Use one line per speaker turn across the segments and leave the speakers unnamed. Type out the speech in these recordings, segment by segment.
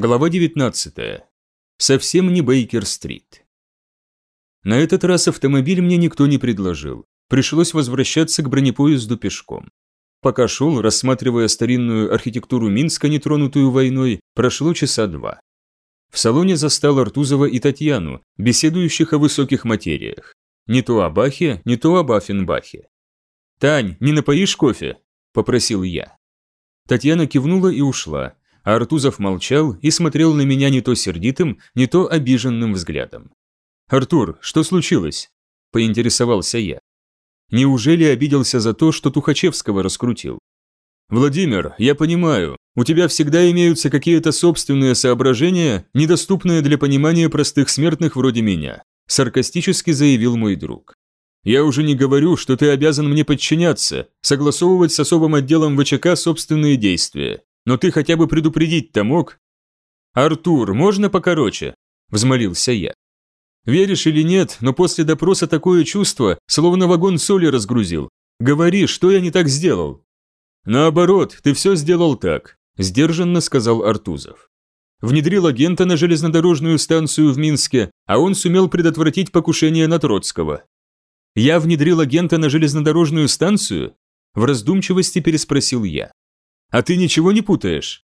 Глава 19. Совсем не Бейкер-стрит. На этот раз автомобиль мне никто не предложил. Пришлось возвращаться к бронепоезду пешком. Пока шел, рассматривая старинную архитектуру Минска, нетронутую войной, прошло часа два. В салоне застал Артузова и Татьяну, беседующих о высоких материях. Не то о Бахе, не то об Аффенбахе. «Тань, не напоишь кофе?» – попросил я. Татьяна кивнула и ушла, Артузов молчал и смотрел на меня не то сердитым, не то обиженным взглядом. «Артур, что случилось?» – поинтересовался я. Неужели обиделся за то, что Тухачевского раскрутил? «Владимир, я понимаю, у тебя всегда имеются какие-то собственные соображения, недоступные для понимания простых смертных вроде меня», саркастически заявил мой друг. «Я уже не говорю, что ты обязан мне подчиняться, согласовывать с особым отделом ВЧК собственные действия но ты хотя бы предупредить-то мог?» «Артур, можно покороче?» – взмолился я. «Веришь или нет, но после допроса такое чувство, словно вагон соли разгрузил. Говори, что я не так сделал?» «Наоборот, ты все сделал так», – сдержанно сказал Артузов. Внедрил агента на железнодорожную станцию в Минске, а он сумел предотвратить покушение на Троцкого. «Я внедрил агента на железнодорожную станцию?» В раздумчивости переспросил я. А ты ничего не путаешь?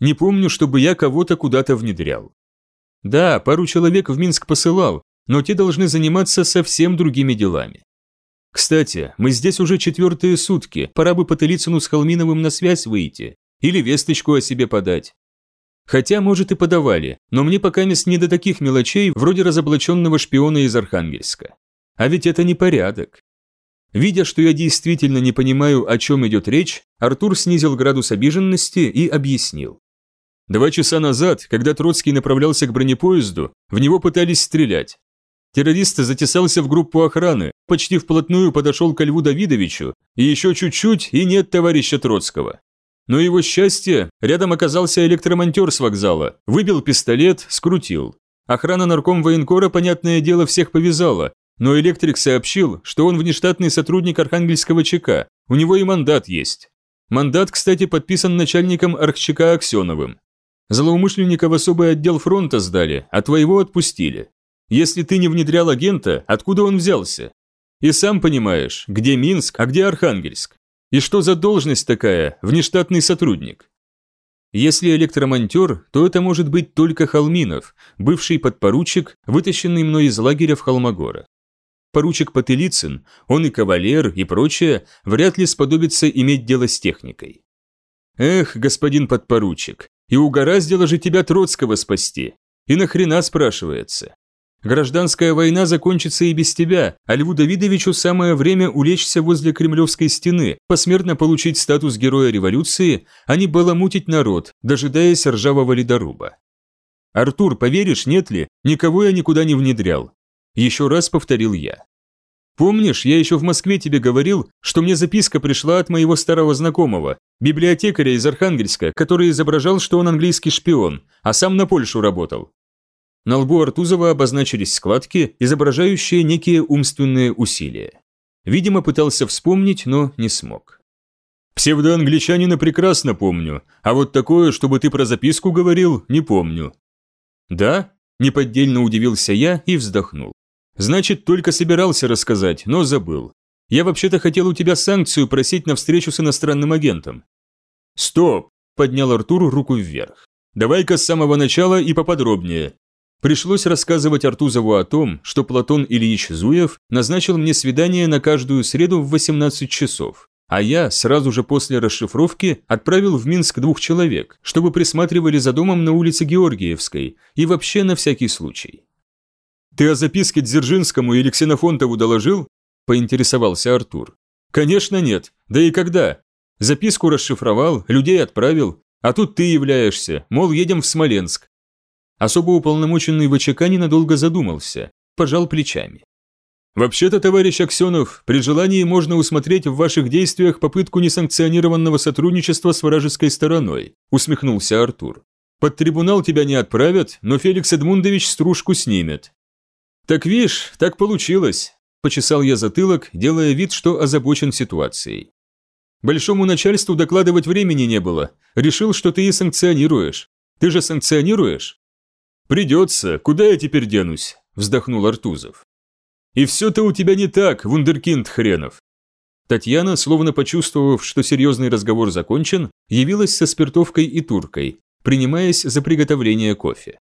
Не помню, чтобы я кого-то куда-то внедрял. Да, пару человек в Минск посылал, но те должны заниматься совсем другими делами. Кстати, мы здесь уже четвертые сутки, пора бы по Талицыну с Холминовым на связь выйти или весточку о себе подать. Хотя, может, и подавали, но мне пока мест не до таких мелочей, вроде разоблаченного шпиона из Архангельска. А ведь это не порядок. Видя, что я действительно не понимаю, о чем идет речь, Артур снизил градус обиженности и объяснил. Два часа назад, когда Троцкий направлялся к бронепоезду, в него пытались стрелять. Террорист затесался в группу охраны, почти вплотную подошел к Льву Давидовичу, и еще чуть-чуть, и нет товарища Троцкого. Но его счастье, рядом оказался электромонтер с вокзала, выбил пистолет, скрутил. Охрана нарком военкора, понятное дело, всех повязала, но электрик сообщил, что он внештатный сотрудник Архангельского ЧК, у него и мандат есть. Мандат, кстати, подписан начальником Архчка Аксеновым. Злоумышленника в особый отдел фронта сдали, а твоего отпустили. Если ты не внедрял агента, откуда он взялся? И сам понимаешь, где Минск, а где Архангельск. И что за должность такая, внештатный сотрудник? Если электромонтер, то это может быть только Холминов, бывший подпоручик, вытащенный мной из лагеря в Холмогора поручик Потылицын, он и кавалер, и прочее, вряд ли сподобится иметь дело с техникой. Эх, господин подпоручик, и угораздило же тебя Троцкого спасти. И нахрена спрашивается? Гражданская война закончится и без тебя, а Льву Давидовичу самое время улечься возле Кремлевской стены, посмертно получить статус героя революции, а не баламутить народ, дожидаясь ржавого ледоруба. Артур, поверишь, нет ли, никого я никуда не внедрял. Еще раз повторил я. Помнишь, я еще в Москве тебе говорил, что мне записка пришла от моего старого знакомого, библиотекаря из Архангельска, который изображал, что он английский шпион, а сам на Польшу работал. На лбу Артузова обозначились складки, изображающие некие умственные усилия. Видимо, пытался вспомнить, но не смог. Псевдоангличанина прекрасно помню, а вот такое, чтобы ты про записку говорил, не помню. Да? Неподдельно удивился я и вздохнул. Значит, только собирался рассказать, но забыл. Я вообще-то хотел у тебя санкцию просить на встречу с иностранным агентом. Стоп, поднял Артур руку вверх. Давай-ка с самого начала и поподробнее. Пришлось рассказывать Артузову о том, что Платон Ильич Зуев назначил мне свидание на каждую среду в 18 часов, а я сразу же после расшифровки отправил в Минск двух человек, чтобы присматривали за домом на улице Георгиевской и вообще на всякий случай. «Ты о записке Дзержинскому или Ксенофонтову доложил?» – поинтересовался Артур. «Конечно нет. Да и когда? Записку расшифровал, людей отправил, а тут ты являешься, мол, едем в Смоленск». Особо уполномоченный ВЧК ненадолго задумался, пожал плечами. «Вообще-то, товарищ Аксенов, при желании можно усмотреть в ваших действиях попытку несанкционированного сотрудничества с вражеской стороной», усмехнулся Артур. «Под трибунал тебя не отправят, но Феликс Эдмундович стружку снимет. «Так вишь, так получилось», – почесал я затылок, делая вид, что озабочен ситуацией. «Большому начальству докладывать времени не было. Решил, что ты и санкционируешь. Ты же санкционируешь?» «Придется, куда я теперь денусь?» – вздохнул Артузов. «И все-то у тебя не так, вундеркинд хренов!» Татьяна, словно почувствовав, что серьезный разговор закончен, явилась со спиртовкой и туркой, принимаясь за приготовление кофе.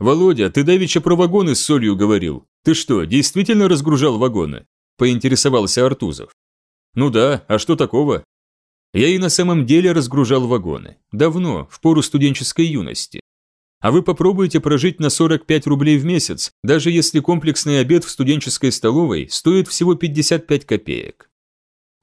«Володя, ты давеча про вагоны с солью говорил. Ты что, действительно разгружал вагоны?» – поинтересовался Артузов. «Ну да, а что такого?» Я и на самом деле разгружал вагоны. Давно, в пору студенческой юности. А вы попробуйте прожить на 45 рублей в месяц, даже если комплексный обед в студенческой столовой стоит всего 55 копеек.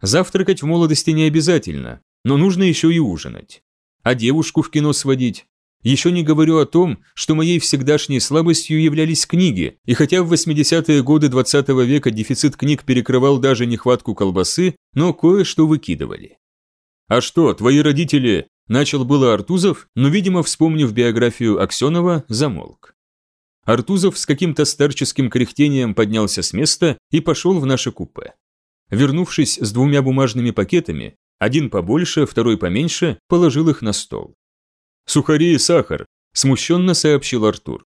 Завтракать в молодости не обязательно, но нужно еще и ужинать. А девушку в кино сводить? Еще не говорю о том, что моей всегдашней слабостью являлись книги, и хотя в 80-е годы 20 -го века дефицит книг перекрывал даже нехватку колбасы, но кое-что выкидывали. А что, твои родители Начал было Артузов, но, видимо, вспомнив биографию Аксенова, замолк. Артузов с каким-то старческим кряхтением поднялся с места и пошел в наше купе. Вернувшись с двумя бумажными пакетами, один побольше, второй поменьше, положил их на стол. «Сухари и сахар», – смущенно сообщил Артур.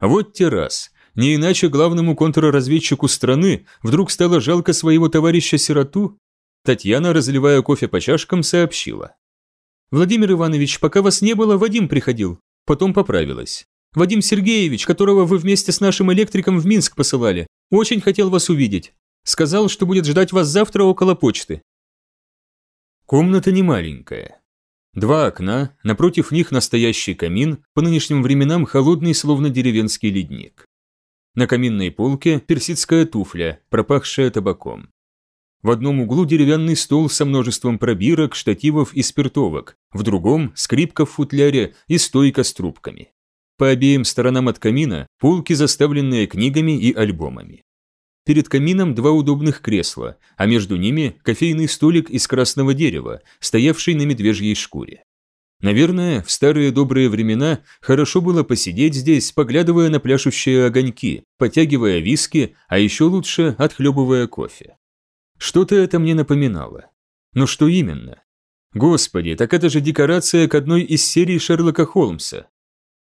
Вот те раз. Не иначе главному контрразведчику страны вдруг стало жалко своего товарища-сироту? Татьяна, разливая кофе по чашкам, сообщила. Владимир Иванович, пока вас не было, Вадим приходил. Потом поправилась. Вадим Сергеевич, которого вы вместе с нашим электриком в Минск посылали, очень хотел вас увидеть. Сказал, что будет ждать вас завтра около почты. Комната не маленькая. Два окна, напротив них настоящий камин, по нынешним временам холодный, словно деревенский ледник. На каминной полке персидская туфля, пропахшая табаком. В одном углу деревянный стол со множеством пробирок, штативов и спиртовок, в другом – скрипка в футляре и стойка с трубками. По обеим сторонам от камина – полки, заставленные книгами и альбомами. Перед камином два удобных кресла, а между ними кофейный столик из красного дерева, стоявший на медвежьей шкуре. Наверное, в старые добрые времена хорошо было посидеть здесь, поглядывая на пляшущие огоньки, потягивая виски, а еще лучше отхлебывая кофе. Что-то это мне напоминало. Но что именно? Господи, так это же декорация к одной из серий Шерлока Холмса.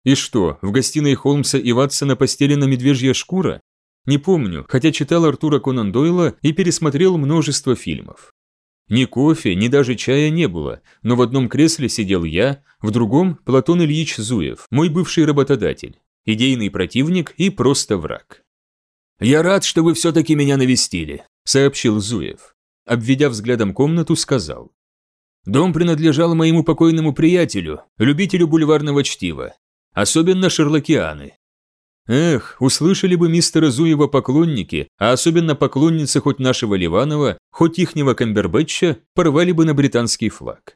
И что, в гостиной Холмса и Ватсона постелена медвежья шкура? Не помню, хотя читал Артура Конан Дойла и пересмотрел множество фильмов. Ни кофе, ни даже чая не было, но в одном кресле сидел я, в другом – Платон Ильич Зуев, мой бывший работодатель, идейный противник и просто враг. «Я рад, что вы все-таки меня навестили сообщил Зуев. Обведя взглядом комнату, сказал. «Дом принадлежал моему покойному приятелю, любителю бульварного чтива, особенно шерлокианы. Эх, услышали бы мистера Зуева поклонники, а особенно поклонницы хоть нашего Ливанова, хоть ихнего Камбербэтча, порвали бы на британский флаг.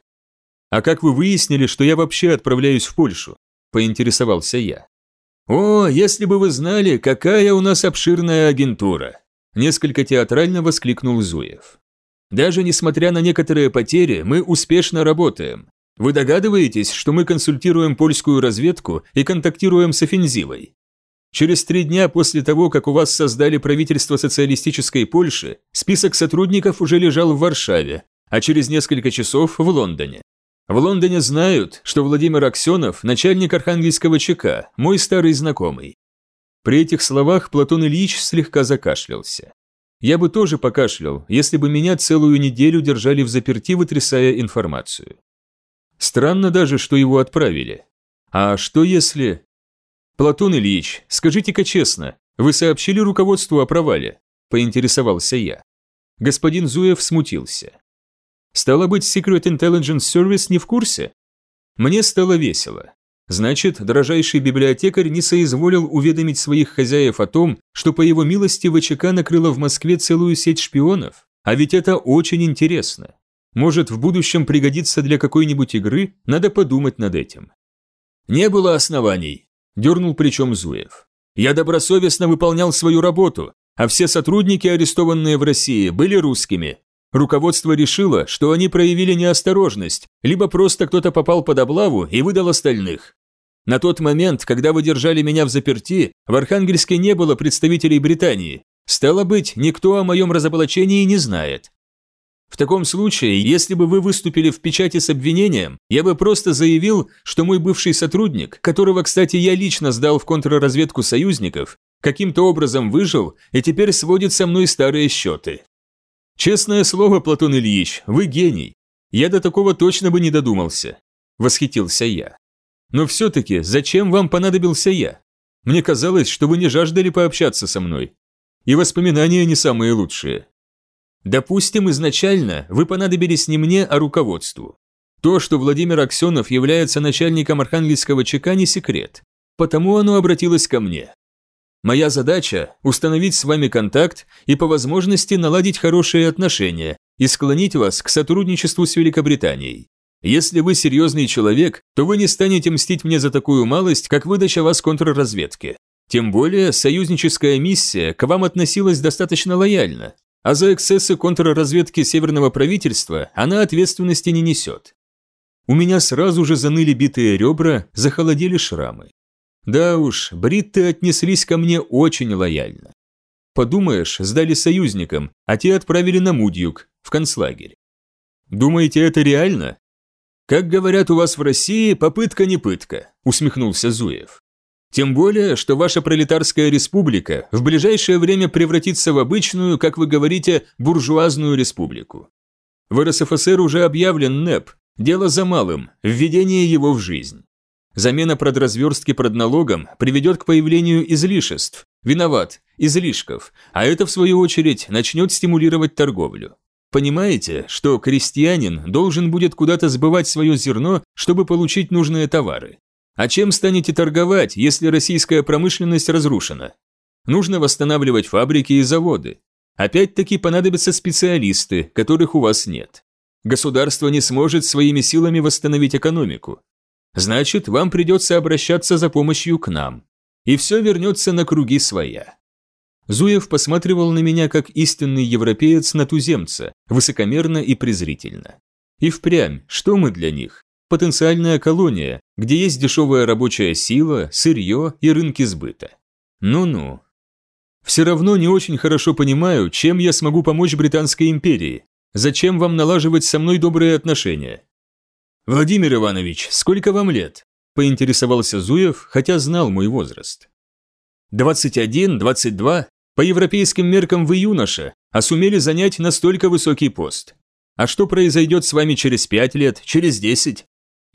А как вы выяснили, что я вообще отправляюсь в Польшу? Поинтересовался я. О, если бы вы знали, какая у нас обширная агентура. Несколько театрально воскликнул Зуев. Даже несмотря на некоторые потери, мы успешно работаем. Вы догадываетесь, что мы консультируем польскую разведку и контактируем с офензивой? Через три дня после того, как у вас создали правительство социалистической Польши, список сотрудников уже лежал в Варшаве, а через несколько часов в Лондоне. В Лондоне знают, что Владимир Аксенов – начальник архангельского ЧК, мой старый знакомый. При этих словах Платон Ильич слегка закашлялся. Я бы тоже покашлял, если бы меня целую неделю держали в заперти, вытрясая информацию. Странно даже, что его отправили. А что если... Платон Ильич, скажите-ка честно, вы сообщили руководству о провале? Поинтересовался я. Господин Зуев смутился. Стало быть, Secret Intelligence Service не в курсе? Мне стало весело. Значит, дрожайший библиотекарь не соизволил уведомить своих хозяев о том, что по его милости ВЧК накрыла в Москве целую сеть шпионов. А ведь это очень интересно. Может, в будущем пригодится для какой-нибудь игры? Надо подумать над этим. Не было оснований, дернул причем Зуев. Я добросовестно выполнял свою работу, а все сотрудники, арестованные в России, были русскими. Руководство решило, что они проявили неосторожность, либо просто кто-то попал под облаву и выдал остальных. На тот момент, когда вы держали меня в заперти, в Архангельске не было представителей Британии. Стало быть, никто о моем разоблачении не знает. В таком случае, если бы вы выступили в печати с обвинением, я бы просто заявил, что мой бывший сотрудник, которого, кстати, я лично сдал в контрразведку союзников, каким-то образом выжил и теперь сводит со мной старые счеты. Честное слово, Платон Ильич, вы гений. Я до такого точно бы не додумался. Восхитился я. Но все-таки, зачем вам понадобился я? Мне казалось, что вы не жаждали пообщаться со мной. И воспоминания не самые лучшие. Допустим, изначально вы понадобились не мне, а руководству. То, что Владимир Аксенов является начальником Архангельского ЧК, не секрет. Потому оно обратилось ко мне. Моя задача – установить с вами контакт и по возможности наладить хорошие отношения и склонить вас к сотрудничеству с Великобританией. Если вы серьезный человек, то вы не станете мстить мне за такую малость, как выдача вас контрразведке. Тем более, союзническая миссия к вам относилась достаточно лояльно, а за эксцессы контрразведки Северного правительства она ответственности не несет. У меня сразу же заныли битые ребра, захолодели шрамы. Да уж, бритты отнеслись ко мне очень лояльно. Подумаешь, сдали союзникам, а те отправили на Мудьюк, в концлагерь. Думаете, это реально? Как говорят у вас в России, попытка не пытка, усмехнулся Зуев. Тем более, что ваша пролетарская республика в ближайшее время превратится в обычную, как вы говорите, буржуазную республику. В РСФСР уже объявлен НЭП, дело за малым, введение его в жизнь. Замена продразверстки продналогом приведет к появлению излишеств, виноват, излишков, а это в свою очередь начнет стимулировать торговлю. Понимаете, что крестьянин должен будет куда-то сбывать свое зерно, чтобы получить нужные товары. А чем станете торговать, если российская промышленность разрушена? Нужно восстанавливать фабрики и заводы. Опять-таки понадобятся специалисты, которых у вас нет. Государство не сможет своими силами восстановить экономику. Значит, вам придется обращаться за помощью к нам. И все вернется на круги своя. Зуев посматривал на меня как истинный европеец на туземца, высокомерно и презрительно. И впрямь, что мы для них? Потенциальная колония, где есть дешевая рабочая сила, сырье и рынки сбыта. Ну-ну. Все равно не очень хорошо понимаю, чем я смогу помочь Британской империи. Зачем вам налаживать со мной добрые отношения? Владимир Иванович, сколько вам лет? Поинтересовался Зуев, хотя знал мой возраст. 21, 22. По европейским меркам вы юноша, а сумели занять настолько высокий пост. А что произойдет с вами через 5 лет, через 10?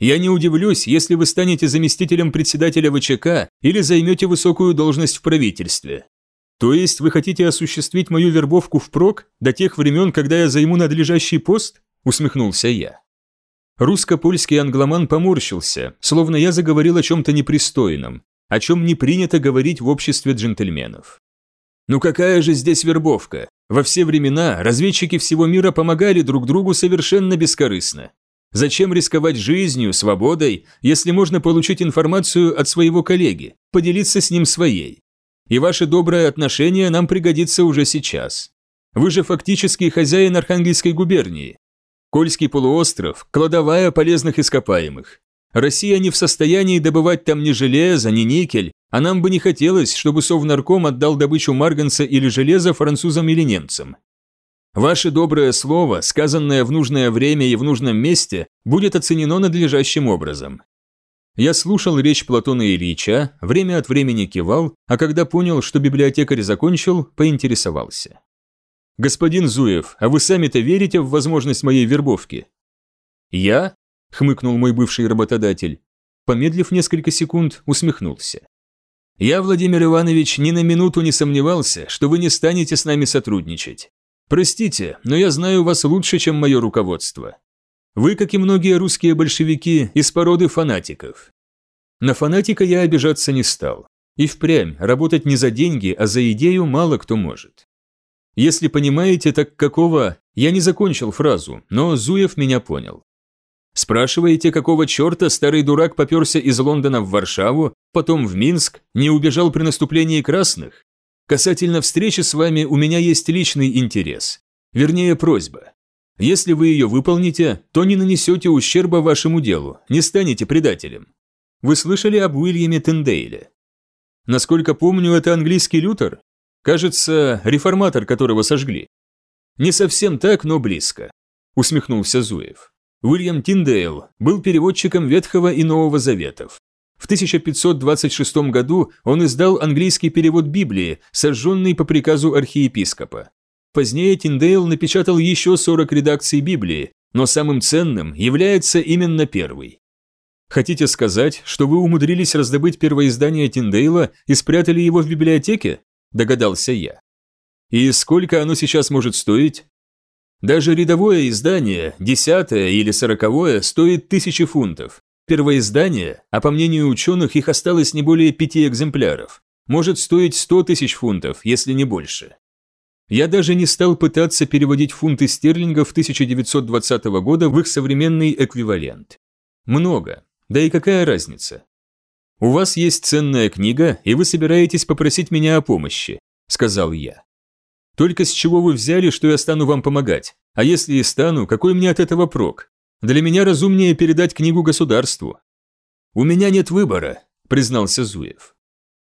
Я не удивлюсь, если вы станете заместителем председателя ВЧК или займете высокую должность в правительстве. То есть вы хотите осуществить мою вербовку впрок до тех времен, когда я займу надлежащий пост? Усмехнулся я. Русско-польский англоман поморщился, словно я заговорил о чем-то непристойном, о чем не принято говорить в обществе джентльменов. Ну какая же здесь вербовка? Во все времена разведчики всего мира помогали друг другу совершенно бескорыстно. Зачем рисковать жизнью, свободой, если можно получить информацию от своего коллеги, поделиться с ним своей? И ваше доброе отношение нам пригодится уже сейчас. Вы же фактически хозяин Архангельской губернии. Кольский полуостров – кладовая полезных ископаемых. Россия не в состоянии добывать там ни железо, ни никель, а нам бы не хотелось, чтобы Совнарком отдал добычу марганца или железа французам или немцам. Ваше доброе слово, сказанное в нужное время и в нужном месте, будет оценено надлежащим образом. Я слушал речь Платона Ильича, время от времени кивал, а когда понял, что библиотекарь закончил, поинтересовался. «Господин Зуев, а вы сами-то верите в возможность моей вербовки?» «Я?» – хмыкнул мой бывший работодатель. Помедлив несколько секунд, усмехнулся. «Я, Владимир Иванович, ни на минуту не сомневался, что вы не станете с нами сотрудничать. Простите, но я знаю вас лучше, чем мое руководство. Вы, как и многие русские большевики, из породы фанатиков. На фанатика я обижаться не стал. И впрямь, работать не за деньги, а за идею мало кто может. Если понимаете, так какого... Я не закончил фразу, но Зуев меня понял. Спрашиваете, какого черта старый дурак поперся из Лондона в Варшаву, потом в Минск, не убежал при наступлении красных? Касательно встречи с вами у меня есть личный интерес. Вернее, просьба. Если вы ее выполните, то не нанесете ущерба вашему делу, не станете предателем. Вы слышали об Уильяме Тендейле? Насколько помню, это английский Лютер? Кажется, реформатор, которого сожгли. Не совсем так, но близко. усмехнулся Зуев. Уильям Тиндейл был переводчиком Ветхого и Нового Заветов. В 1526 году он издал английский перевод Библии, сожженный по приказу архиепископа. Позднее Тиндейл напечатал еще 40 редакций Библии, но самым ценным является именно первый. Хотите сказать, что вы умудрились раздобыть первоиздание Тиндейла и спрятали его в библиотеке? Догадался я. И сколько оно сейчас может стоить? Даже рядовое издание, десятое или сороковое, стоит тысячи фунтов. Первоиздание, а по мнению ученых их осталось не более пяти экземпляров, может стоить сто тысяч фунтов, если не больше. Я даже не стал пытаться переводить фунты стерлингов 1920 года в их современный эквивалент. Много. Да и какая разница? У вас есть ценная книга, и вы собираетесь попросить меня о помощи, сказал я. Только с чего вы взяли, что я стану вам помогать? А если и стану, какой мне от этого прок? Для меня разумнее передать книгу государству. У меня нет выбора, признался Зуев.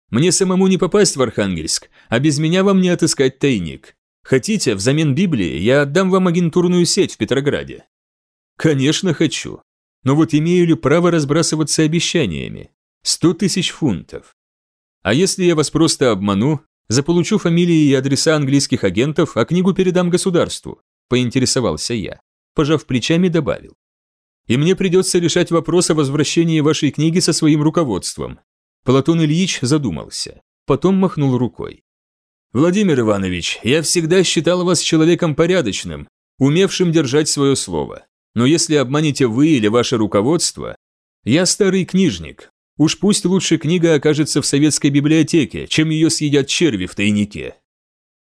Мне самому не попасть в Архангельск, а без меня вам не отыскать тайник. Хотите, взамен Библии я отдам вам агентурную сеть в Петрограде? Конечно, хочу. Но вот имею ли право разбрасываться обещаниями? Сто тысяч фунтов. А если я вас просто обману, заполучу фамилии и адреса английских агентов, а книгу передам государству? Поинтересовался я. Пожав плечами, добавил. И мне придется решать вопрос о возвращении вашей книги со своим руководством. Платон Ильич задумался. Потом махнул рукой. «Владимир Иванович, я всегда считал вас человеком порядочным, умевшим держать свое слово. Но если обманете вы или ваше руководство, я старый книжник. Уж пусть лучше книга окажется в советской библиотеке, чем ее съедят черви в тайнике.